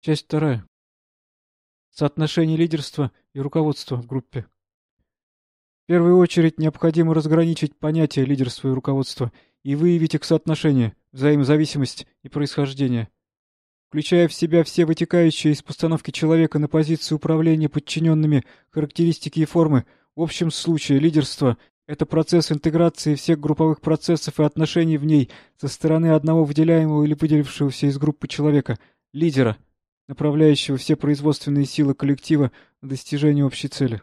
Часть вторая. Соотношение лидерства и руководства в группе. В первую очередь необходимо разграничить понятия лидерства и руководства и выявить их соотношение, взаимозависимость и происхождение. Включая в себя все вытекающие из постановки человека на позицию управления подчиненными характеристики и формы, в общем случае лидерство — это процесс интеграции всех групповых процессов и отношений в ней со стороны одного выделяемого или выделившегося из группы человека, лидера — направляющего все производственные силы коллектива на достижение общей цели.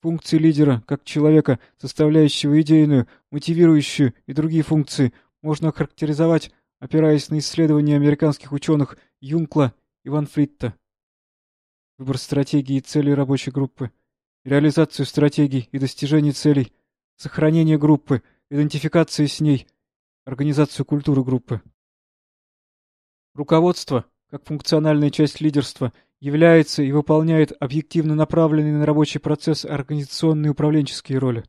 Функции лидера, как человека, составляющего идейную, мотивирующую и другие функции, можно охарактеризовать, опираясь на исследования американских ученых Юнкла и Ван Фритта. Выбор стратегии и целей рабочей группы, реализацию стратегий и достижение целей, сохранение группы, идентификацию с ней, организацию культуры группы. Руководство как функциональная часть лидерства, является и выполняет объективно направленные на рабочий процесс организационные управленческие роли.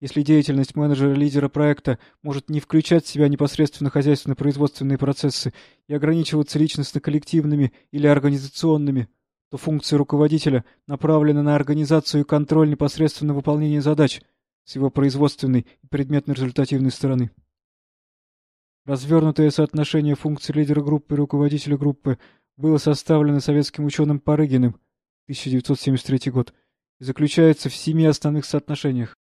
Если деятельность менеджера-лидера проекта может не включать в себя непосредственно хозяйственно-производственные процессы и ограничиваться личностно-коллективными или организационными, то функция руководителя направлена на организацию и контроль непосредственно выполнения задач с его производственной и предметно-результативной стороны. Развернутое соотношение функций лидера группы и руководителя группы было составлено советским ученым Парыгиным 1973 год и заключается в семи основных соотношениях.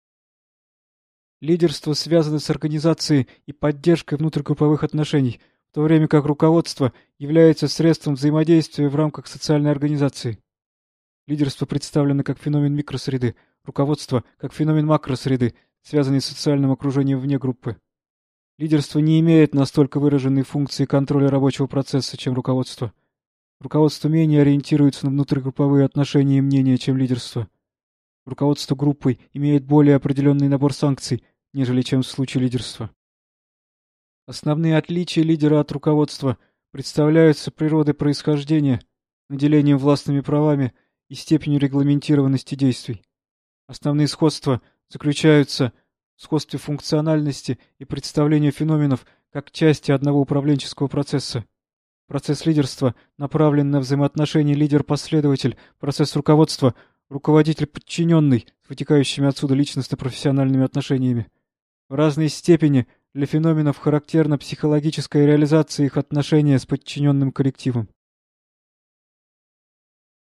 Лидерство связано с организацией и поддержкой внутригрупповых отношений, в то время как руководство является средством взаимодействия в рамках социальной организации. Лидерство представлено как феномен микросреды, руководство как феномен макросреды, связанный с социальным окружением вне группы. Лидерство не имеет настолько выраженной функции контроля рабочего процесса, чем руководство. Руководство менее ориентируется на внутригрупповые отношения и мнения, чем лидерство. Руководство группой имеет более определенный набор санкций, нежели чем в случае лидерства. Основные отличия лидера от руководства представляются природой происхождения, наделением властными правами и степенью регламентированности действий. Основные сходства заключаются в сходстве функциональности и представления феноменов как части одного управленческого процесса. Процесс лидерства направлен на взаимоотношения лидер-последователь, процесс руководства — руководитель-подчиненный с вытекающими отсюда личностно-профессиональными отношениями. В разной степени для феноменов характерна психологическая реализация их отношения с подчиненным коллективом.